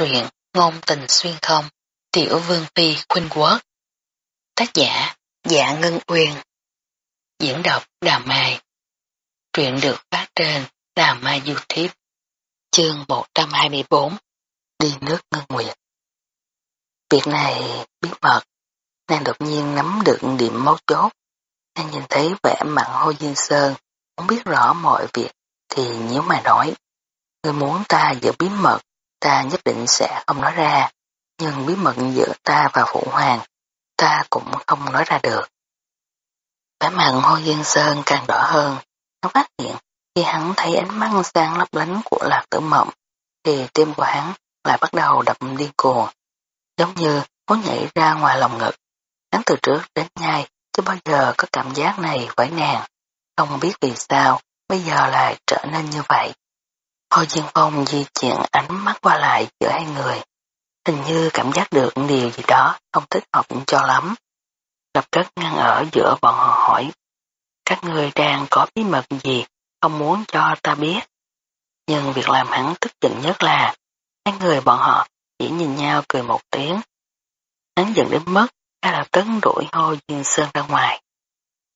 Truyện Ngôn tình xuyên không, Tiểu Vương Phi Khuynh Quốc. Tác giả Dạ Ngân Uyên. Diễn đọc Đà Mai. Truyện được phát trên Đà Mai Youtube. Chương 124 Đi nước ngân nguyệt. Việc này biết mật Nàng đột nhiên nắm được điểm mấu chốt. Nàng nhìn thấy vẻ mặn hôi Duyên Sơn không biết rõ mọi việc, Thì nhớ mà nói Người muốn ta giữ bí mật ta nhất định sẽ không nói ra, nhưng bí mật giữa ta và Phụ Hoàng, ta cũng không nói ra được. Vẻ mặt Hồ Dương Sơn càng đỏ hơn, nó phát hiện khi hắn thấy ánh mắt sang lấp lánh của lạc tử mộng, thì tim của hắn lại bắt đầu đập điên cuồng, giống như muốn nhảy ra ngoài lòng ngực. Hắn từ trước đến nay chưa bao giờ có cảm giác này với nàng, không biết vì sao bây giờ lại trở nên như vậy. Hồ Diên Phong di chuyển ánh mắt qua lại giữa hai người. Hình như cảm giác được điều gì đó không thích hợp cho lắm. Lập tức ngăn ở giữa bọn họ hỏi. Các người đang có bí mật gì không muốn cho ta biết. Nhưng việc làm hắn tức giận nhất là hai người bọn họ chỉ nhìn nhau cười một tiếng. Hắn giận đến mất hay là tấn đuổi Hồ Diên Sơn ra ngoài.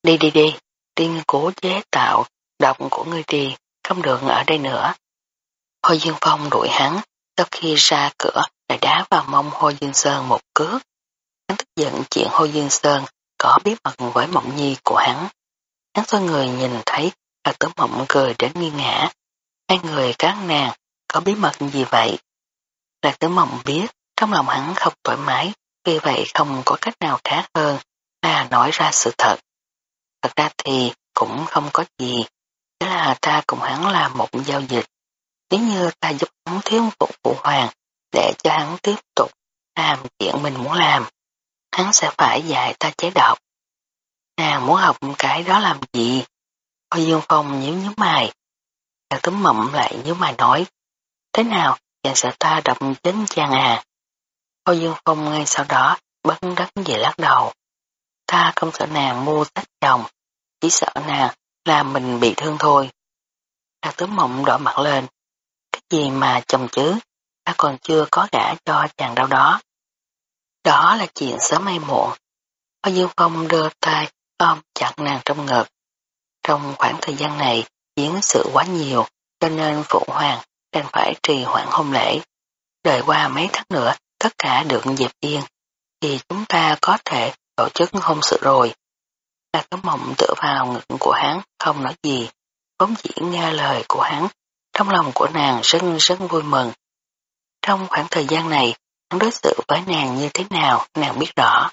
Đi đi đi, đi nghiên chế tạo độc của người đi, không được ở đây nữa. Hồ Dương Phong đuổi hắn, sau khi ra cửa lại đá vào mông Hồ Dương Sơn một cước. Hắn tức giận chuyện Hồ Dương Sơn có bí mật với mộng nhi của hắn. Hắn xoay người nhìn thấy là tử mộng cười đến nghi ngã. Hai người các nàng có bí mật gì vậy? Lạc tử mộng biết trong lòng hắn không thoải mái, vì vậy không có cách nào khác hơn là nói ra sự thật. Thật ra thì cũng không có gì, chỉ là ta cùng hắn làm một giao dịch. Nếu như ta giúp hắn thiếu phục phụ hoàng để cho hắn tiếp tục làm chuyện mình muốn làm, hắn sẽ phải dạy ta chế độc. Nàng muốn học cái đó làm gì? Ôi Dương Phong nhíu nhíu mày. Nàng túm mộng lại nhíu mày nói. Thế nào, chàng sợ ta đập chết chàng à? Ôi Dương Phong ngay sau đó bất đắc về lắc đầu. Ta không sợ nàng mua sách chồng, chỉ sợ nàng làm mình bị thương thôi. Nàng túm mộng đỏ mặt lên, cái gì mà chồng chứ, ta còn chưa có gả cho chàng đâu đó. Đó là chuyện sớm hay muộn. Hoa Dương Phong đưa tay ôm chặt nàng trong ngực. Trong khoảng thời gian này, diễn sự quá nhiều, cho nên Phụ Hoàng đành phải trì hoãn hôn lễ. Đợi qua mấy tháng nữa, tất cả được dẹp yên, thì chúng ta có thể tổ chức hôn sự rồi. Ta có mộng tựa vào ngực của hắn, không nói gì, vốn dĩ nghe lời của hắn trong lòng của nàng rất rất vui mừng. Trong khoảng thời gian này, hắn đối xử với nàng như thế nào, nàng biết rõ.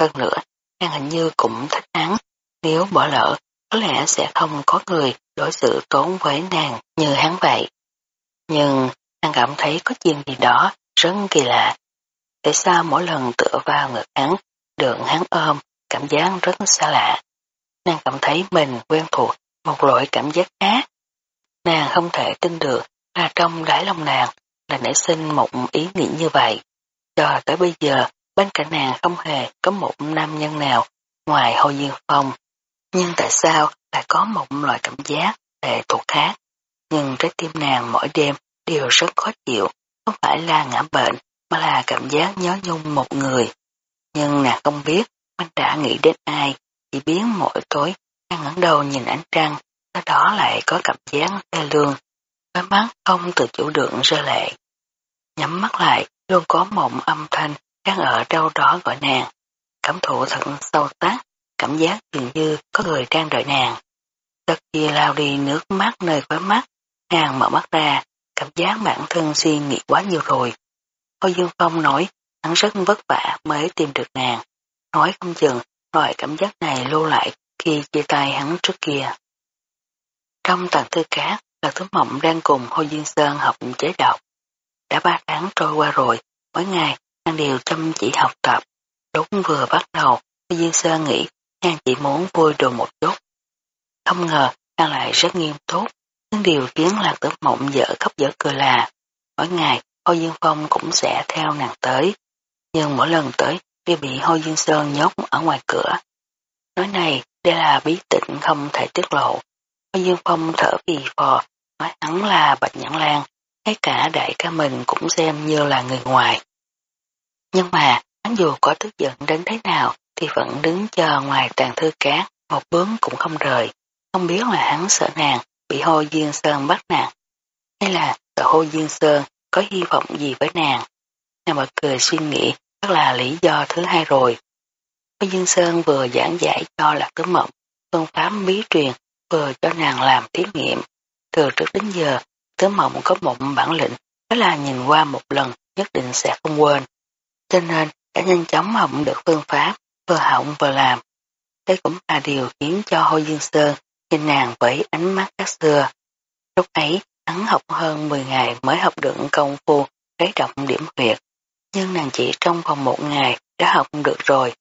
Hơn nữa, nàng hình như cũng thích hắn, nếu bỏ lỡ, có lẽ sẽ không có người đối xử tốn với nàng như hắn vậy. Nhưng, nàng cảm thấy có chuyện gì đó rất kỳ lạ. Tại sao mỗi lần tựa vào ngực hắn, đường hắn ôm, cảm giác rất xa lạ. Nàng cảm thấy mình quen thuộc một loại cảm giác khác Nàng không thể tin được là trong đáy lòng nàng là nảy sinh một ý nghĩ như vậy. Cho tới bây giờ, bên cạnh nàng không hề có một nam nhân nào ngoài Hồ Duyên Phong. Nhưng tại sao lại có một loại cảm giác lệ thuộc khác? Nhưng trái tim nàng mỗi đêm đều rất khó chịu, không phải là ngã bệnh, mà là cảm giác nhớ nhung một người. Nhưng nàng không biết anh đã nghĩ đến ai, chỉ biến mỗi tối nàng ngẩng đầu nhìn ánh trăng sau đó lại có cảm giác tê lương, đôi mắt không tự chủ được rơi lệ. Nhắm mắt lại, luôn có một âm thanh đang ở đâu đó gọi nàng. Cảm thụ thật sâu sắc, cảm giác dường như có người đang đợi nàng. Tất kia lao đi nước mắt nơi khóe mắt, nàng mở mắt ra, cảm giác bản thân suy nghĩ quá nhiều rồi. Hồ Dương Phong nói, hắn rất vất vả mới tìm được nàng. Nói không chừng, loại cảm giác này lưu lại khi chia tay hắn trước kia. Trong tầng thư cát, Lạc Thứ Mộng đang cùng Hồ Duyên Sơn học chế độc. Đã ba tháng trôi qua rồi, mỗi ngày nàng đều chăm chỉ học tập. Đúng vừa bắt đầu, Hồ Duyên Sơn nghĩ nàng chỉ muốn vui đùa một chút. Không ngờ, nàng lại rất nghiêm túc, nhưng điều khiến Lạc Tử Mộng dở khóc dở cười là mỗi ngày Hồ Duyên Phong cũng sẽ theo nàng tới. Nhưng mỗi lần tới đều bị Hồ Duyên Sơn nhốt ở ngoài cửa. Nói này, đây là bí tịnh không thể tiết lộ. Hoa Dương Phong thở phì phò, nói hắn là Bạch Nhãn Lan, ngay cả đại ca mình cũng xem như là người ngoài. Nhưng mà, hắn dù có tức giận đến thế nào thì vẫn đứng chờ ngoài tàn thư cát, một bướm cũng không rời. Không biết là hắn sợ nàng bị Hồ Duyên Sơn bắt nàng, hay là sợ Hồ Duyên Sơn có hy vọng gì với nàng. Nàng bật cười suy nghĩ, đó là lý do thứ hai rồi. Hồ Duyên Sơn vừa giảng giải cho Lạc Tứ Mộng, phương pháp bí truyền, vừa cho nàng làm thí nghiệm. Từ trước đến giờ, Tứ Mộng có một bản lĩnh, đó là nhìn qua một lần nhất định sẽ không quên. Cho nên, đã nhanh chóng học được phương pháp, vừa học vừa làm. Đây cũng là điều khiến cho Hồ Dương Sơn nhìn nàng với ánh mắt khác xưa. Lúc ấy, hắn học hơn 10 ngày mới học được công phu lấy động điểm huyệt, nhưng nàng chỉ trong vòng một ngày đã học được rồi.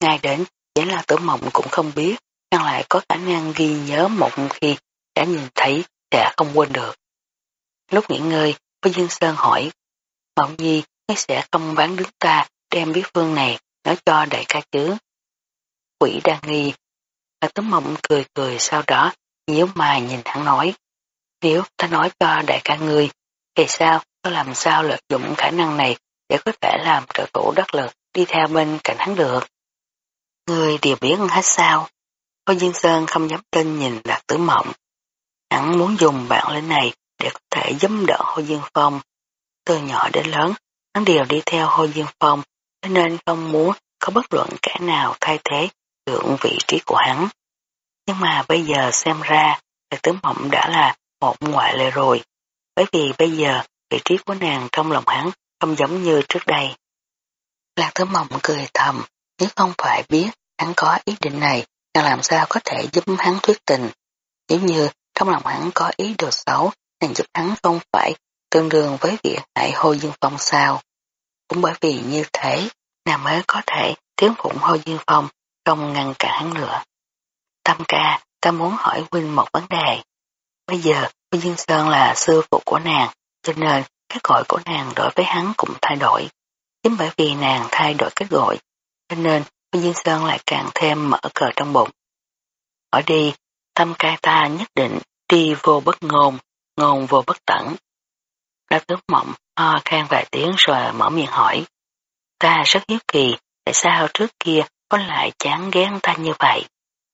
Ngay đến, chỉ là tử mộng cũng không biết, nàng lại có khả năng ghi nhớ một khi đã nhìn thấy sẽ không quên được. Lúc nghỉ ngơi, với Dương Sơn hỏi, Mộng Nhi, ngươi sẽ không bán đứng ta đem bí phương này nói cho đại ca chứ. Quỷ đang nghi, là Tấm Mộng cười cười sau đó, nhíu mày nhìn hắn nói. Nếu ta nói cho đại ca ngươi, thì sao, có làm sao lợi dụng khả năng này để có thể làm trợ thủ đắc lực đi theo bên cạnh hắn được. Ngươi đều biết hết sao. Hồ Dương Sơn không dám tin nhìn Lạc Tử Mộng. Hắn muốn dùng bản lĩnh này để có thể giúp đỡ Hồ Dương Phong. Từ nhỏ đến lớn, hắn đều đi theo Hồ Dương Phong, cho nên không muốn có bất luận kẻ nào thay thế được vị trí của hắn. Nhưng mà bây giờ xem ra, Lạc Tử Mộng đã là một ngoại lệ rồi, bởi vì bây giờ vị trí của nàng trong lòng hắn không giống như trước đây. Lạc Tử Mộng cười thầm, nếu không phải biết hắn có ý định này, nàng làm sao có thể giúp hắn thuyết tình. Nếu như trong lòng hắn có ý đồ xấu, nàng giúp hắn không phải tương đương với việc hại Hô Dương Phong sao. Cũng bởi vì như thế, nàng mới có thể tiến phụng Hô Dương Phong không ngăn cản hắn nữa. Tâm ca, ta muốn hỏi huynh một vấn đề. Bây giờ, Huy Dương Sơn là sư phụ của nàng, cho nên cách gọi của nàng đối với hắn cũng thay đổi. Chính bởi vì nàng thay đổi cách gọi, cho nên Dương Sơn lại càng thêm mở cờ trong bụng. Hỏi đi, tâm cai ta nhất định đi vô bất ngôn, ngôn vô bất tẩn. Đã tướng mộng ho khan vài tiếng rồi mở miệng hỏi. Ta rất hiếu kỳ, tại sao trước kia có lại chán ghét ta như vậy?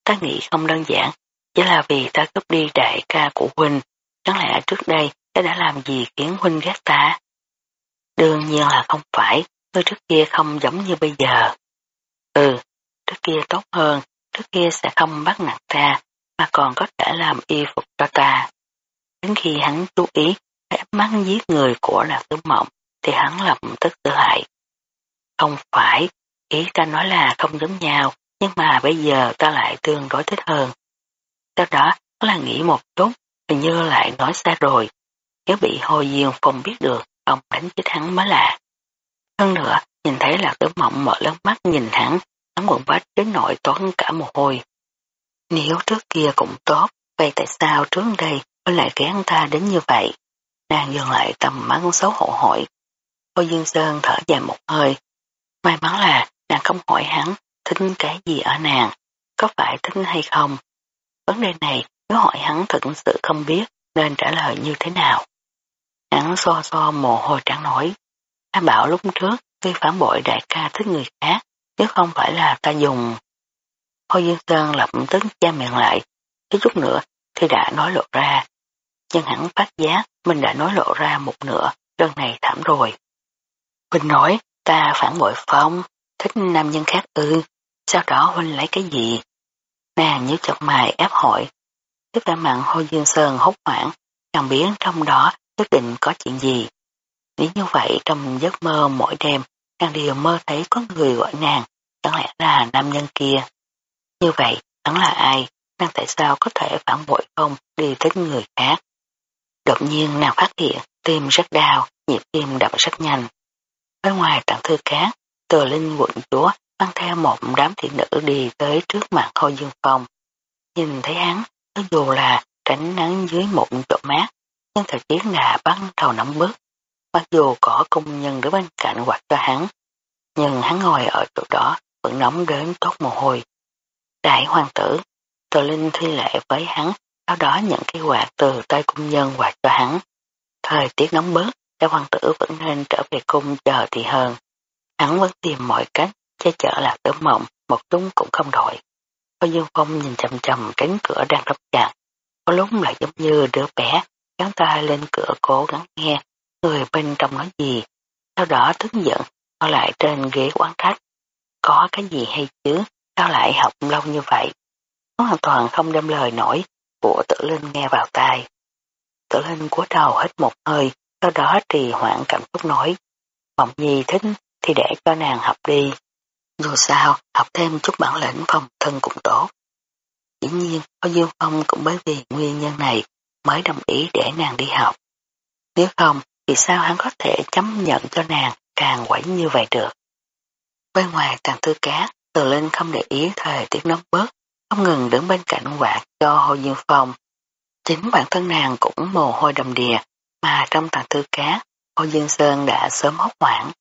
Ta nghĩ không đơn giản, chỉ là vì ta cướp đi đại ca của Huynh, chẳng lẽ trước đây ta đã làm gì khiến Huynh ghét ta? Đương nhiên là không phải, tôi trước kia không giống như bây giờ. Ừ, trước kia tốt hơn, trước kia sẽ không bắt nạt ta, mà còn có thể làm y phục cho ta. Đến khi hắn chú ý ép mắt giết người của Lạc Tử Mộng, thì hắn lập tức tự hại. Không phải, ý ta nói là không giống nhau, nhưng mà bây giờ ta lại tương đối thích hơn. Sau đó là nghĩ một chút, hình như lại nói xa rồi. Nếu bị Hồ Diên Phong biết được, ông đánh chết hắn mới lạ. Hơn nữa, nhìn thấy là tử mộng mở lớn mắt nhìn hắn, hắn quần bách đến nội toán cả mồ hôi. Nếu trước kia cũng tốt, vậy tại sao trước đây mới lại ghét ta đến như vậy? Nàng dừng lại tầm mắt xấu hổ hỏi. Cô Dương Sơn thở dài một hơi. May mắn là nàng không hỏi hắn thích cái gì ở nàng, có phải thích hay không. Vấn đề này nếu hỏi hắn thật sự không biết nên trả lời như thế nào. Hắn so so mồ hôi trắng nổi. Ta bảo lúc trước khi phản bội đại ca thích người khác nếu không phải là ta dùng. Hồ Dương Sơn lập tức cha miệng lại, cái chút nữa thì đã nói lộ ra. Nhưng hẳn phát giác mình đã nói lộ ra một nửa, lần này thảm rồi. Mình nói ta phản bội phong, thích nam nhân khác ư, sau đó huynh lấy cái gì? Nàng nhớ chọc mày ép hỏi. Tiếp ra mặn Hồ Dương Sơn hốt hoảng, chẳng biết trong đó nhất định có chuyện gì. nếu như vậy trong giấc mơ mỗi đêm, nàng đều mơ thấy có người gọi nàng, chẳng lẽ là nam nhân kia. Như vậy, hắn là ai? Nàng tại sao có thể phản bội không đi thích người khác? Đột nhiên nàng phát hiện tim rất đau, nhịp tim đập rất nhanh. Bên ngoài tặng thư cát, từ linh quận chúa mang theo một đám thị nữ đi tới trước mặt Khâu Dương Phong. Nhìn thấy hắn, cho dù là tránh nắng dưới một chỗ mát, nhưng thời tiết đã bắt đầu nóng bức. Mặc dù có công nhân đứng bên cạnh quạt cho hắn, nhưng hắn ngồi ở chỗ đó vẫn nóng đến tốt mồ hôi. Đại hoàng tử, Tờ Linh thi lệ với hắn, sau đó nhận cái quạt từ tay công nhân quạt cho hắn. Thời tiết nóng bớt, đại hoàng tử vẫn nên trở về cung chờ thì hơn. Hắn vẫn tìm mọi cách che chở lạc tử mộng, một chút cũng không đổi. Có Dương Phong nhìn chầm chầm cánh cửa đang đóng chặt, có lúc lại giống như đứa bé, gắn tay lên cửa cố gắng nghe người bên trong nói gì, sau đó tức giận, ở lại trên ghế quán khách Có cái gì hay chứ, sao lại học lâu như vậy? Nó hoàn toàn không đem lời nổi của tử linh nghe vào tai. Tử linh cúi đầu hết một hơi, sau đó trì hoãn cảm xúc nói. Mộng nhi thích thì để cho nàng học đi. Dù sao, học thêm chút bản lĩnh phòng thân cũng tốt. Dĩ nhiên, có Dương Phong cũng bởi vì nguyên nhân này mới đồng ý để nàng đi học. Nếu không, vì sao hắn có thể chấp nhận cho nàng càng quẩy như vậy được? Bên ngoài tàng tư cá, từ lên không để ý thời tiết nóng bớt, không ngừng đứng bên cạnh quạt cho Hồ Dương Phong. Chính bản thân nàng cũng mồ hôi đầm đìa, mà trong tàng tư cá, Hồ Dương Sơn đã sớm hốt hoảng.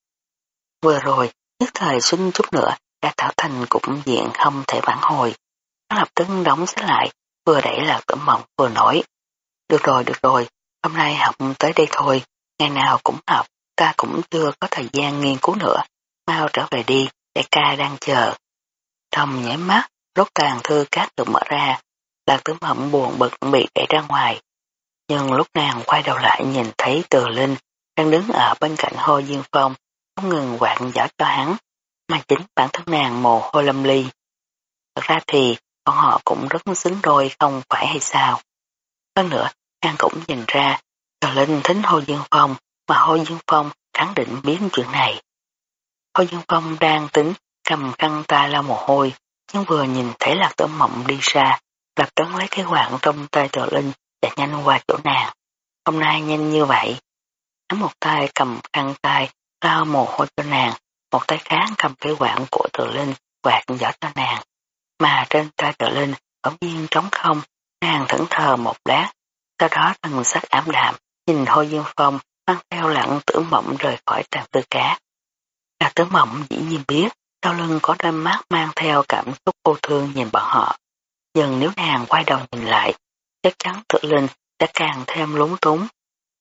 Vừa rồi, nhất thời xuân chút nữa đã tạo thành cục diện không thể vãn hồi. Nó lập tức đóng sách lại, vừa đẩy là tử mộng vừa nói. Được rồi, được rồi, hôm nay học tới đây thôi, ngày nào cũng học, ta cũng chưa có thời gian nghiên cứu nữa, mau trở về đi, đại ca đang chờ. Trong nháy mắt, lúc tàn thư cát được mở ra, lạc tử mộng buồn bực bị đẩy ra ngoài. Nhưng lúc nàng quay đầu lại nhìn thấy từ linh đang đứng ở bên cạnh Hồ Diên Phong, không ngừng quạt giỏ cho hắn, mà chính bản thân nàng mồ hôi lâm ly. Thật ra thì bọn họ cũng rất xứng đôi không phải hay sao. Hơn nữa, nàng cũng nhìn ra, Trò Linh thính Hồ Dương Phong, mà Hồ Dương Phong khẳng định biến chuyện này. Hồ Dương Phong đang tính cầm khăn tay lau mồ hôi, nhưng vừa nhìn thấy lạc tử mộng đi ra, lập tức lấy cái quạng trong tay Trò Linh chạy nhanh qua chỗ nàng. Hôm nay nhanh như vậy. Hắn một tay cầm khăn tay lau mồ hôi cho nàng, một tay khác cầm cái quạng của tự linh quạt giỏ cho nàng. Mà trên tay tự linh bỗng nhiên trống không, nàng thẫn thờ một lát, sau đó thần sắc ám đạm, nhìn Hồ Dương Phong mang theo lặng tưởng mộng rời khỏi tàn tư cá. Là tưởng mộng dĩ nhiên biết, sau lưng có đôi mắt mang theo cảm xúc cô thương nhìn bọn họ. Nhưng nếu nàng quay đầu nhìn lại, chắc chắn tự linh sẽ càng thêm lúng túng.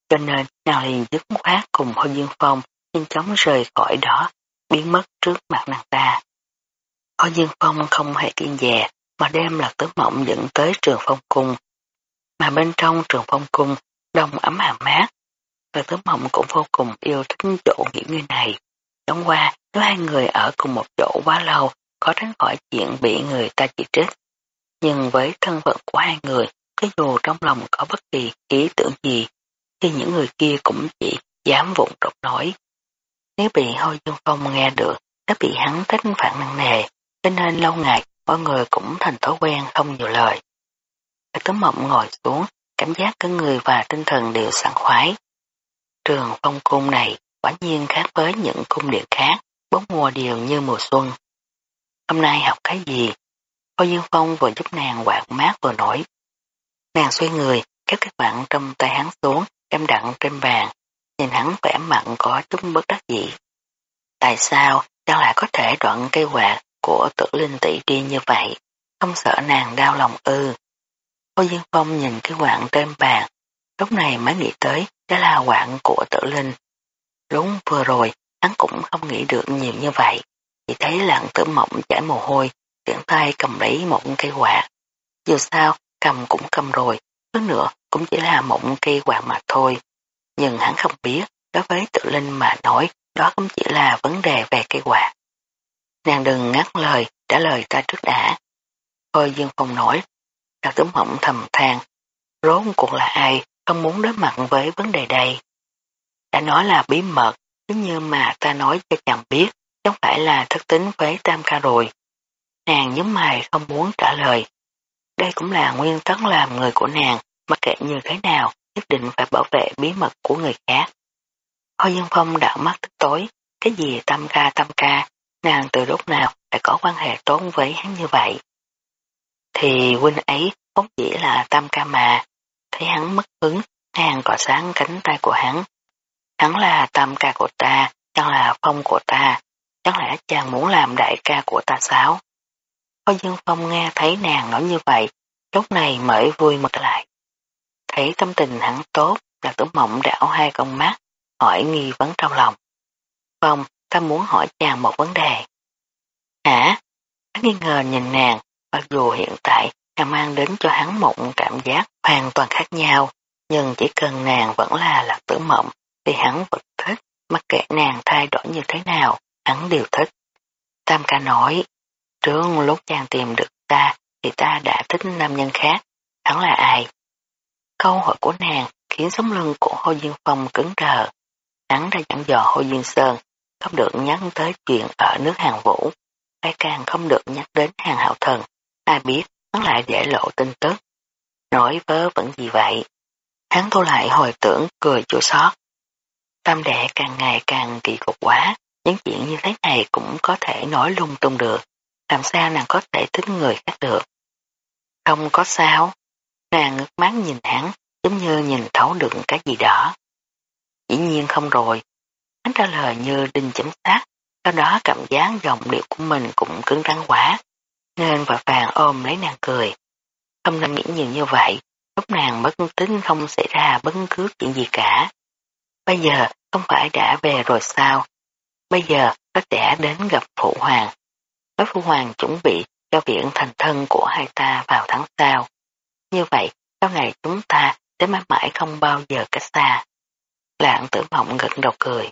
Cho nên nàng liền dứt khoát cùng Hồ Dương Phong nhanh chóng rời khỏi đó, biến mất trước mặt nàng ta. Hồ Dương Phong không hề kiên dè, mà đem lạc tưởng mộng dẫn tới trường phong cung. Mà bên trong trường phong cung, đông ấm hàm mát. và tứ mộng cũng vô cùng yêu thích chỗ nghỉ ngơi này. Đóng qua, nếu hai người ở cùng một chỗ quá lâu, có tránh khỏi chuyện bị người ta chỉ trích. Nhưng với thân phận của hai người, cho dù trong lòng có bất kỳ ý tưởng gì, thì những người kia cũng chỉ dám vụng trọc nói. Nếu bị Hôi Dương Phong nghe được, đã bị hắn tính phản nặng nề, cho nên lâu ngày mọi người cũng thành thói quen không nhiều lời. Cái mộng ngồi xuống, cảm giác cả người và tinh thần đều sảng khoái. Trường phong cung này quả nhiên khác với những cung điện khác, bốn mùa đều như mùa xuân. Hôm nay học cái gì? Hôi Dương Phong vừa giúp nàng quạt mát vừa nổi. Nàng xoay người, kéo cái quạt trong tay hắn xuống, đem đặn trên bàn, nhìn hắn vẻ mặn có chút bất đắc dĩ. Tại sao chẳng lại có thể đoạn cây quạt của tử linh tỷ đi như vậy, không sợ nàng đau lòng ư. Cô Dương Phong nhìn cái quạng trên bàn, lúc này mới nghĩ tới đó là quạng của tử linh. Đúng vừa rồi, hắn cũng không nghĩ được nhiều như vậy, chỉ thấy lặng tử mộng chảy mồ hôi, tiện tay cầm lấy một cây quạt. Dù sao, cầm cũng cầm rồi, hơn nữa cũng chỉ là một cây quạt mà thôi. Nhưng hắn không biết, đối với tự linh mà nói, đó cũng chỉ là vấn đề về cây quạt. Nàng đừng ngắt lời, trả lời ta trước đã. Thôi Dương Phong nổi, Lạc Tử Mộng thầm than, rốt cuộc là ai không muốn đối mặt với vấn đề đây. Đã nói là bí mật, nếu như mà ta nói cho chàng biết, chẳng phải là thất tính với Tam Ca rồi. Nàng nhớ mày không muốn trả lời. Đây cũng là nguyên tắc làm người của nàng, mặc kệ như thế nào, nhất định phải bảo vệ bí mật của người khác. Hoa Dương Phong đảo mắt tức tối, cái gì Tam Ca Tam Ca, nàng từ lúc nào lại có quan hệ tốt với hắn như vậy. Thì huynh ấy không chỉ là tam ca mà, thấy hắn mất hứng, nàng cọ sáng cánh tay của hắn. Hắn là tam ca của ta, chẳng là phong của ta, chẳng lẽ chàng muốn làm đại ca của ta sao? Hoa Dương Phong nghe thấy nàng nói như vậy, lúc này mới vui mực lại. Thấy tâm tình hắn tốt, là tử mộng đảo hai con mắt, hỏi nghi vấn trong lòng. phong ta muốn hỏi chàng một vấn đề. Hả? Hắn nghi ngờ nhìn nàng, mặc dù hiện tại nàng mang đến cho hắn một cảm giác hoàn toàn khác nhau, nhưng chỉ cần nàng vẫn là lạc tử mộng thì hắn vẫn thích, mặc kệ nàng thay đổi như thế nào, hắn đều thích. Tam ca nói, trước lúc chàng tìm được ta thì ta đã thích nam nhân khác, hắn là ai? Câu hỏi của nàng khiến sống lưng của Hồ Duyên Phong cứng đờ. Hắn đã dặn dò Hồ Duyên Sơn không được nhắc tới chuyện ở nước Hàng Vũ, lại càng không được nhắc đến hàng hạo thần. Ai biết hắn lại để lộ tin tức. Nói vớ vẫn gì vậy? Hắn thu lại hồi tưởng cười chua xót. Tâm đệ càng ngày càng kỳ cục quá, những chuyện như thế này cũng có thể nói lung tung được. Làm sao nàng có thể tính người khác được? Không có sao. Nàng ngước mắt nhìn hắn, giống như nhìn thấu được cái gì đó. Dĩ nhiên không rồi. Hắn trả lời như đinh chấm sát, sau đó cảm giác giọng điệu của mình cũng cứng rắn quá, nên vội vàng ôm lấy nàng cười. Không nên nghĩ nhiều như vậy, lúc nàng mất tính không xảy ra bất cứ chuyện gì cả. Bây giờ không phải đã về rồi sao? Bây giờ có thể đến gặp Phụ Hoàng. Nói Phụ Hoàng chuẩn bị cho viện thành thân của hai ta vào tháng sau. Như vậy, sau này chúng ta sẽ mãi mãi không bao giờ cách xa. Lạng tử mộng gật đầu cười.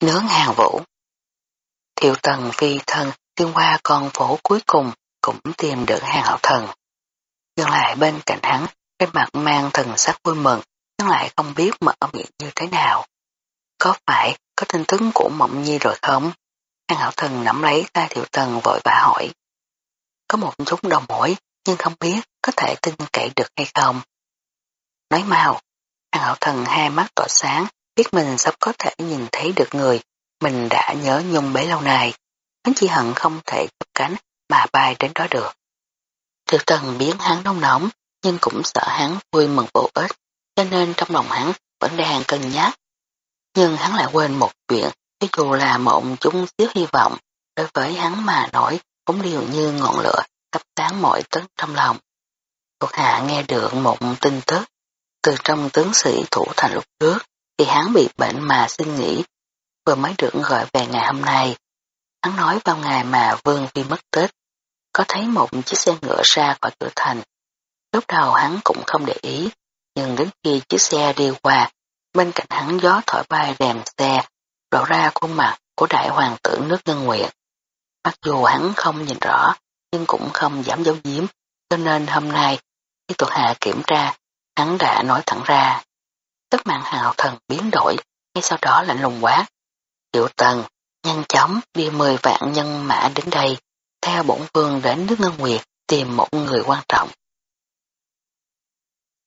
Nướng hàng vũ Thiệu tần phi thân xuyên qua con phố cuối cùng cũng tìm được hàng hậu thần. Dừng lại bên cạnh hắn, cái mặt mang thần sắc vui mừng, nhưng lại không biết mở miệng như thế nào. Có phải có tin tức của mộng nhi rồi không? Hàng hậu thần nắm lấy tay thiệu tần vội vã hỏi. Có một chút đồng mũi, nhưng không biết có thể tin cậy được hay không. Nói mau, hàng hậu thần hai mắt tỏa sáng, biết mình sắp có thể nhìn thấy được người mình đã nhớ nhung bấy lâu nay. Hắn chỉ hận không thể cất cánh mà bay đến đó được. Thiệu tần biến hắn nóng nóng, nhưng cũng sợ hắn vui mừng vô ích, cho nên trong lòng hắn vẫn đang cân nhắc. Nhưng hắn lại quên một chuyện, cho dù là mộng chúng xíu hy vọng, đối với hắn mà nói cũng đều như ngọn lửa thắp sáng mọi tấn trong lòng. Thuộc hạ nghe được một tin tức, từ trong tướng sĩ thủ thành lúc trước, thì hắn bị bệnh mà xin nghỉ, vừa mới được gọi về ngày hôm nay. Hắn nói vào ngày mà Vương Phi mất tích, có thấy một chiếc xe ngựa ra khỏi cửa thành. Lúc đầu hắn cũng không để ý, nhưng đến khi chiếc xe đi qua, bên cạnh hắn gió thổi bay rèm xe, lộ ra khuôn mặt của đại hoàng tử nước ngân nguyện. Mặc dù hắn không nhìn rõ, nhưng cũng không dám giấu giếm, cho nên hôm nay, khi tuần hạ kiểm tra, hắn đã nói thẳng ra. Tất mạng hào thần biến đổi, ngay sau đó lạnh lùng quá. Triệu tần, nhanh chóng đi mười vạn nhân mã đến đây, theo bổn vương đến nước ngân nguyệt tìm một người quan trọng.